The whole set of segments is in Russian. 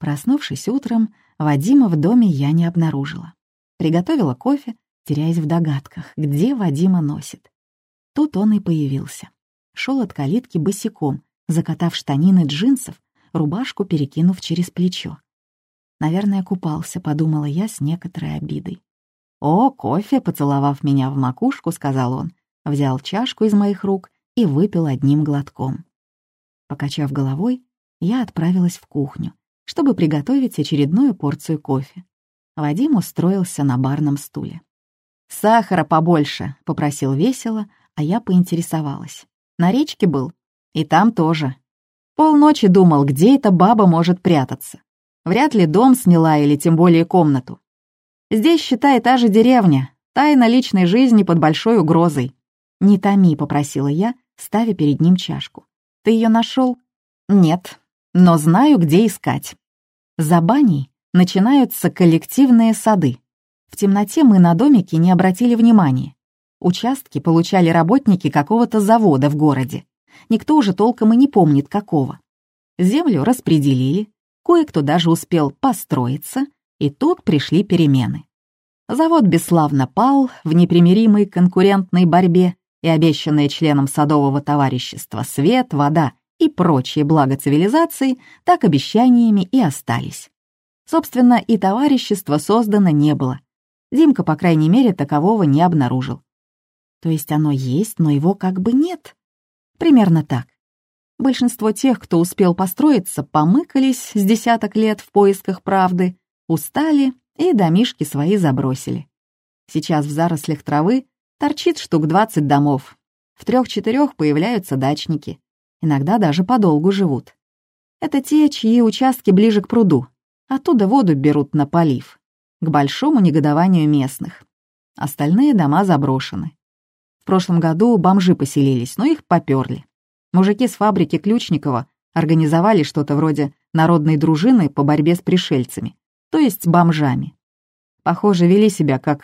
Проснувшись утром, Вадима в доме я не обнаружила. Приготовила кофе, теряясь в догадках, где Вадима носит. Тут он и появился. Шел от калитки босиком, закатав штанины джинсов, рубашку перекинув через плечо. Наверное, купался, подумала я с некоторой обидой. «О, кофе!» — поцеловав меня в макушку, сказал он, взял чашку из моих рук и выпил одним глотком. Покачав головой, я отправилась в кухню, чтобы приготовить очередную порцию кофе. Вадим устроился на барном стуле. «Сахара побольше», — попросил весело, а я поинтересовалась. «На речке был? И там тоже. Полночи думал, где эта баба может прятаться. Вряд ли дом сняла или тем более комнату. Здесь, считай, та же деревня, тайна личной жизни под большой угрозой. «Не томи», — попросила я, ставя перед ним чашку. «Ты ее нашел? «Нет, но знаю, где искать». За баней начинаются коллективные сады. В темноте мы на домике не обратили внимания. Участки получали работники какого-то завода в городе. Никто уже толком и не помнит, какого. Землю распределили, кое-кто даже успел построиться, и тут пришли перемены. Завод бесславно пал в непримиримой конкурентной борьбе, и обещанные членам садового товарищества свет, вода и прочие блага цивилизации так обещаниями и остались. Собственно, и товарищество создано не было. Димка, по крайней мере, такового не обнаружил. То есть оно есть, но его как бы нет. Примерно так. Большинство тех, кто успел построиться, помыкались с десяток лет в поисках правды, устали и домишки свои забросили. Сейчас в зарослях травы Торчит штук 20 домов. В трех-четырех появляются дачники. Иногда даже подолгу живут. Это те, чьи участки ближе к пруду. Оттуда воду берут на полив. К большому негодованию местных. Остальные дома заброшены. В прошлом году бомжи поселились, но их поперли. Мужики с фабрики Ключникова организовали что-то вроде народной дружины по борьбе с пришельцами, то есть бомжами. Похоже, вели себя как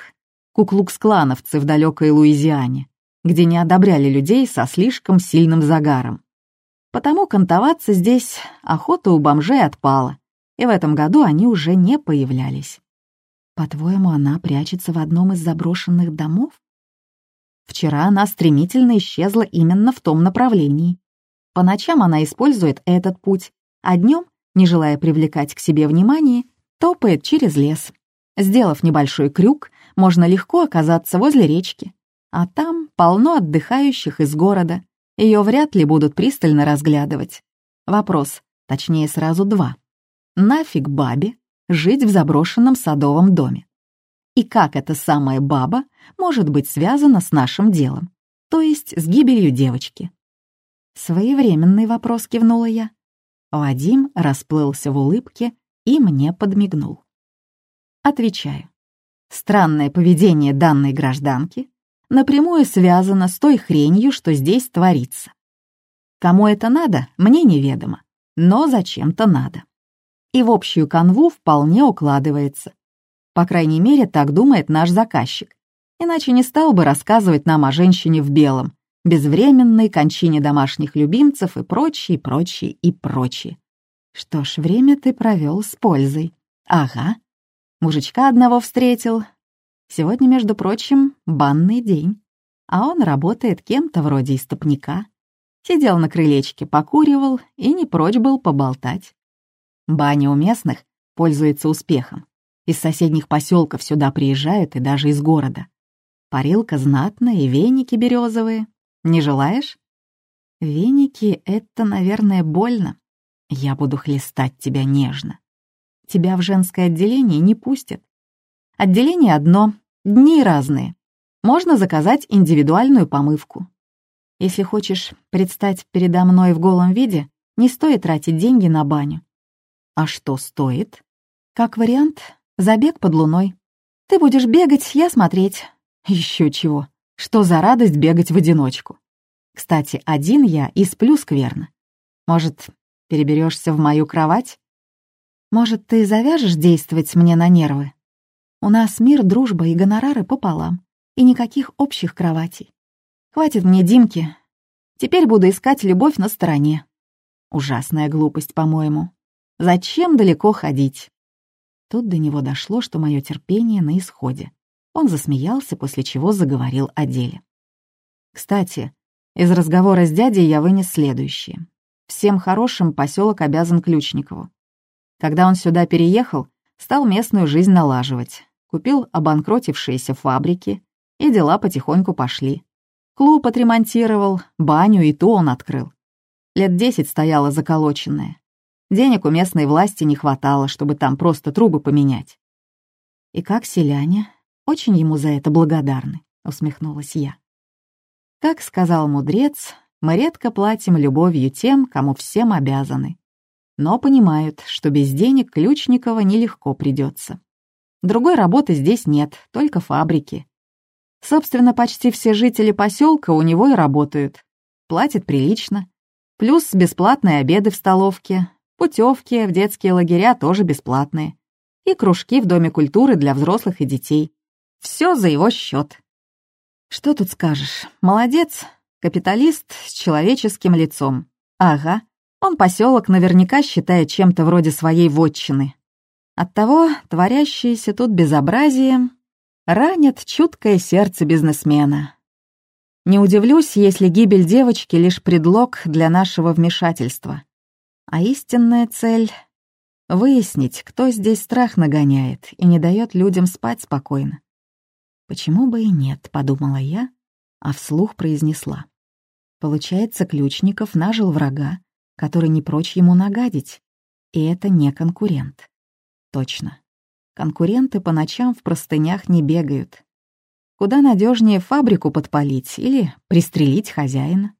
куклукс-клановцы в далекой Луизиане, где не одобряли людей со слишком сильным загаром. Потому кантоваться здесь охота у бомжей отпала, и в этом году они уже не появлялись. По-твоему, она прячется в одном из заброшенных домов? Вчера она стремительно исчезла именно в том направлении. По ночам она использует этот путь, а днем, не желая привлекать к себе внимание, топает через лес. Сделав небольшой крюк, можно легко оказаться возле речки. А там полно отдыхающих из города. Ее вряд ли будут пристально разглядывать. Вопрос, точнее сразу два. Нафиг бабе жить в заброшенном садовом доме? И как эта самая баба может быть связана с нашим делом, то есть с гибелью девочки? Своевременный вопрос кивнула я. Вадим расплылся в улыбке и мне подмигнул. Отвечаю. Странное поведение данной гражданки напрямую связано с той хренью, что здесь творится. Кому это надо, мне неведомо, но зачем-то надо. И в общую канву вполне укладывается. По крайней мере, так думает наш заказчик. Иначе не стал бы рассказывать нам о женщине в белом, безвременной кончине домашних любимцев и прочее, прочее и прочее. Что ж, время ты провел с пользой. Ага, Мужичка одного встретил. Сегодня, между прочим, банный день. А он работает кем-то вроде истопника. Сидел на крылечке, покуривал и не прочь был поболтать. Баня у местных пользуется успехом. Из соседних поселков сюда приезжают и даже из города. Парилка знатная и веники березовые. Не желаешь? Веники — это, наверное, больно. Я буду хлестать тебя нежно тебя в женское отделение не пустят. Отделение одно, дни разные. Можно заказать индивидуальную помывку. Если хочешь предстать передо мной в голом виде, не стоит тратить деньги на баню. А что стоит? Как вариант, забег под луной. Ты будешь бегать, я смотреть. Еще чего. Что за радость бегать в одиночку? Кстати, один я и сплю скверно. Может, переберешься в мою кровать? Может, ты завяжешь действовать мне на нервы? У нас мир, дружба и гонорары пополам, и никаких общих кроватей. Хватит мне Димки. Теперь буду искать любовь на стороне. Ужасная глупость, по-моему. Зачем далеко ходить? Тут до него дошло, что мое терпение на исходе. Он засмеялся, после чего заговорил о деле. Кстати, из разговора с дядей я вынес следующее. Всем хорошим поселок обязан Ключникову. Когда он сюда переехал, стал местную жизнь налаживать. Купил обанкротившиеся фабрики, и дела потихоньку пошли. Клуб отремонтировал, баню и ту он открыл. Лет десять стояла заколоченная. Денег у местной власти не хватало, чтобы там просто трубы поменять. «И как селяне? Очень ему за это благодарны», — усмехнулась я. Как сказал мудрец, мы редко платим любовью тем, кому всем обязаны. Но понимают, что без денег Ключникова нелегко придется. Другой работы здесь нет, только фабрики. Собственно, почти все жители поселка у него и работают. Платят прилично. Плюс бесплатные обеды в столовке, путевки в детские лагеря тоже бесплатные. И кружки в Доме культуры для взрослых и детей. Все за его счет. Что тут скажешь? Молодец, капиталист с человеческим лицом. Ага, он поселок наверняка считает чем-то вроде своей вотчины. Оттого творящееся тут безобразие ранит чуткое сердце бизнесмена. Не удивлюсь, если гибель девочки — лишь предлог для нашего вмешательства. А истинная цель — выяснить, кто здесь страх нагоняет и не дает людям спать спокойно. «Почему бы и нет?» — подумала я, а вслух произнесла. Получается, Ключников нажил врага, который не прочь ему нагадить, и это не конкурент. Точно. Конкуренты по ночам в простынях не бегают. Куда надежнее фабрику подпалить или пристрелить хозяина.